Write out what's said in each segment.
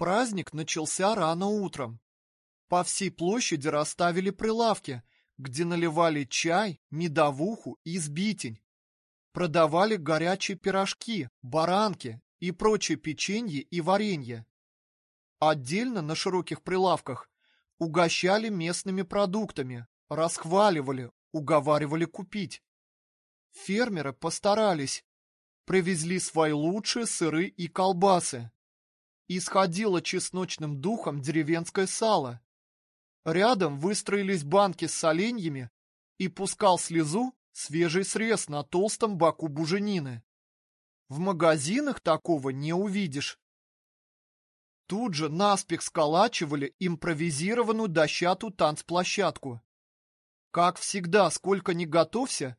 Праздник начался рано утром. По всей площади расставили прилавки, где наливали чай, медовуху и сбитень. Продавали горячие пирожки, баранки и прочее печенье и варенье. Отдельно на широких прилавках угощали местными продуктами, расхваливали, уговаривали купить. Фермеры постарались, привезли свои лучшие сыры и колбасы. Исходило чесночным духом деревенское сало. Рядом выстроились банки с соленьями и пускал слезу свежий срез на толстом боку буженины. В магазинах такого не увидишь. Тут же наспех сколачивали импровизированную дощатую танцплощадку. Как всегда, сколько ни готовься,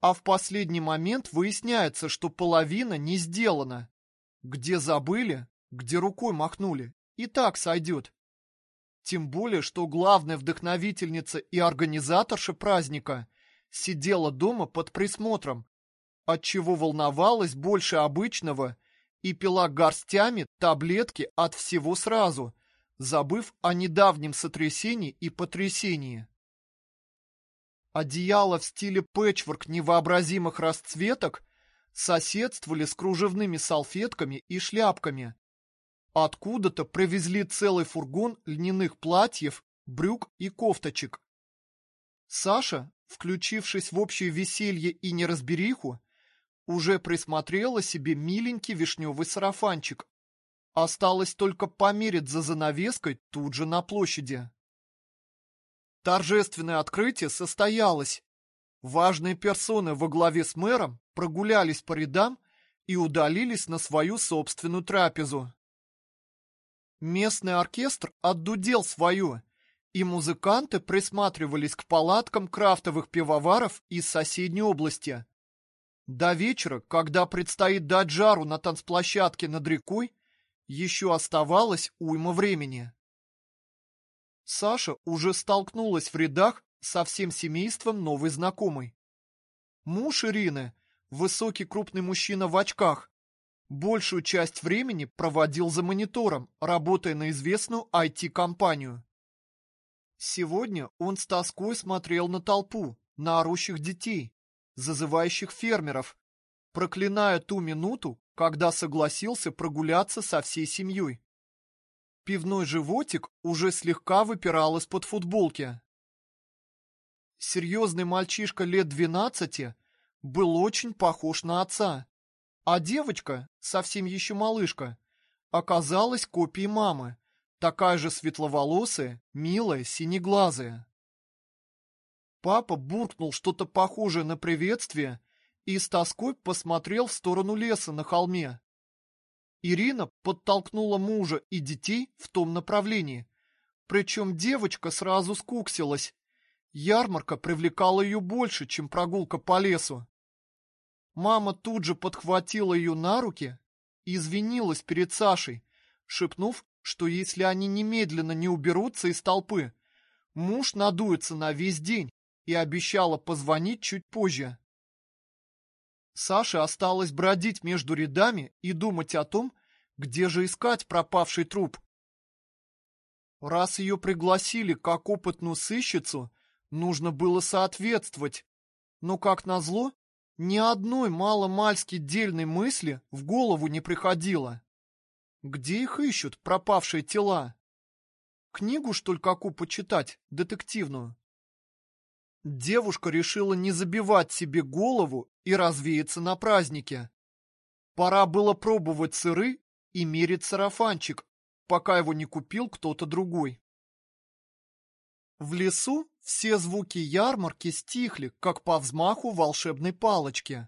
а в последний момент выясняется, что половина не сделана. Где забыли, где рукой махнули, и так сойдет. Тем более, что главная вдохновительница и организаторша праздника сидела дома под присмотром, отчего волновалась больше обычного и пила горстями таблетки от всего сразу, забыв о недавнем сотрясении и потрясении. Одеяла в стиле пэтчворк невообразимых расцветок соседствовали с кружевными салфетками и шляпками. Откуда-то привезли целый фургон льняных платьев, брюк и кофточек. Саша, включившись в общее веселье и неразбериху, уже присмотрела себе миленький вишневый сарафанчик. Осталось только померить за занавеской тут же на площади. Торжественное открытие состоялось. Важные персоны во главе с мэром прогулялись по рядам и удалились на свою собственную трапезу. Местный оркестр отдудел свое, и музыканты присматривались к палаткам крафтовых пивоваров из соседней области. До вечера, когда предстоит дать жару на танцплощадке над рекой, еще оставалось уйма времени. Саша уже столкнулась в рядах со всем семейством новой знакомой. Муж Ирины, высокий крупный мужчина в очках, большую часть времени проводил за монитором, работая на известную IT-компанию. Сегодня он с тоской смотрел на толпу, на орущих детей, зазывающих фермеров, проклиная ту минуту, когда согласился прогуляться со всей семьей. Пивной животик уже слегка выпирал из-под футболки. Серьезный мальчишка лет двенадцати был очень похож на отца, а девочка, совсем еще малышка, оказалась копией мамы, такая же светловолосая, милая, синеглазая. Папа буркнул что-то похожее на приветствие и с тоской посмотрел в сторону леса на холме. Ирина подтолкнула мужа и детей в том направлении. Причем девочка сразу скуксилась. Ярмарка привлекала ее больше, чем прогулка по лесу. Мама тут же подхватила ее на руки и извинилась перед Сашей, шепнув, что если они немедленно не уберутся из толпы, муж надуется на весь день и обещала позвонить чуть позже. Саше осталось бродить между рядами и думать о том, где же искать пропавший труп. Раз ее пригласили как опытную сыщицу, нужно было соответствовать. Но, как назло, ни одной маломальски дельной мысли в голову не приходило. Где их ищут, пропавшие тела? Книгу, что ли, какую почитать, детективную? Девушка решила не забивать себе голову и развеяться на празднике. Пора было пробовать сыры и мерить сарафанчик, пока его не купил кто-то другой. В лесу все звуки ярмарки стихли, как по взмаху волшебной палочки.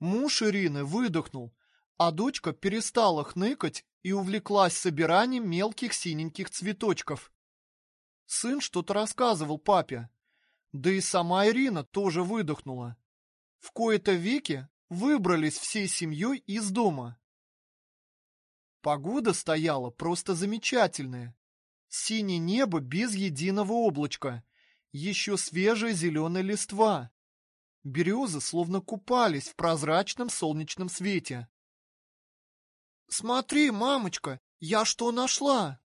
Муж Ирины выдохнул, а дочка перестала хныкать и увлеклась собиранием мелких синеньких цветочков. Сын что-то рассказывал папе. Да и сама Ирина тоже выдохнула. В кои-то веки выбрались всей семьей из дома. Погода стояла просто замечательная. Синее небо без единого облачка, еще свежая зеленая листва. Березы словно купались в прозрачном солнечном свете. Смотри, мамочка, я что нашла?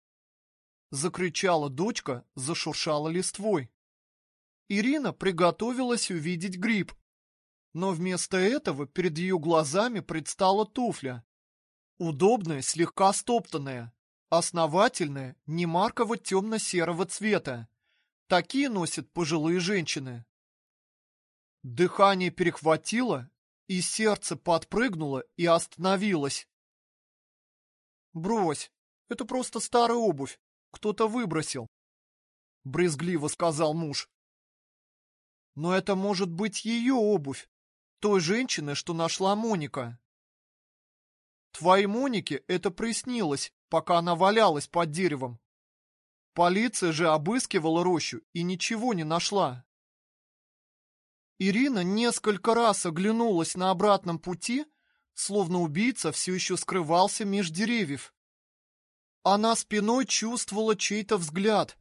Закричала дочка, зашуршала листвой. Ирина приготовилась увидеть гриб. Но вместо этого перед ее глазами предстала туфля. Удобная, слегка стоптанная, основательная, немарково темно-серого цвета. Такие носят пожилые женщины. Дыхание перехватило, и сердце подпрыгнуло и остановилось. «Брось, это просто старая обувь, кто-то выбросил», — брезгливо сказал муж. «Но это может быть ее обувь, той женщины, что нашла Моника». «Твоей Монике это приснилось, пока она валялась под деревом. Полиция же обыскивала рощу и ничего не нашла». Ирина несколько раз оглянулась на обратном пути, словно убийца все еще скрывался меж деревьев. Она спиной чувствовала чей-то взгляд,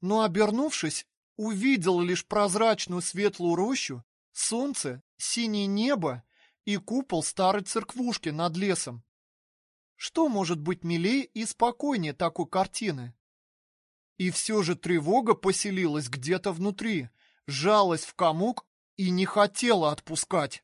но, обернувшись, увидела лишь прозрачную светлую рощу, солнце, синее небо и купол старой церквушки над лесом. Что может быть милее и спокойнее такой картины? И все же тревога поселилась где-то внутри, сжалась в комок и не хотела отпускать.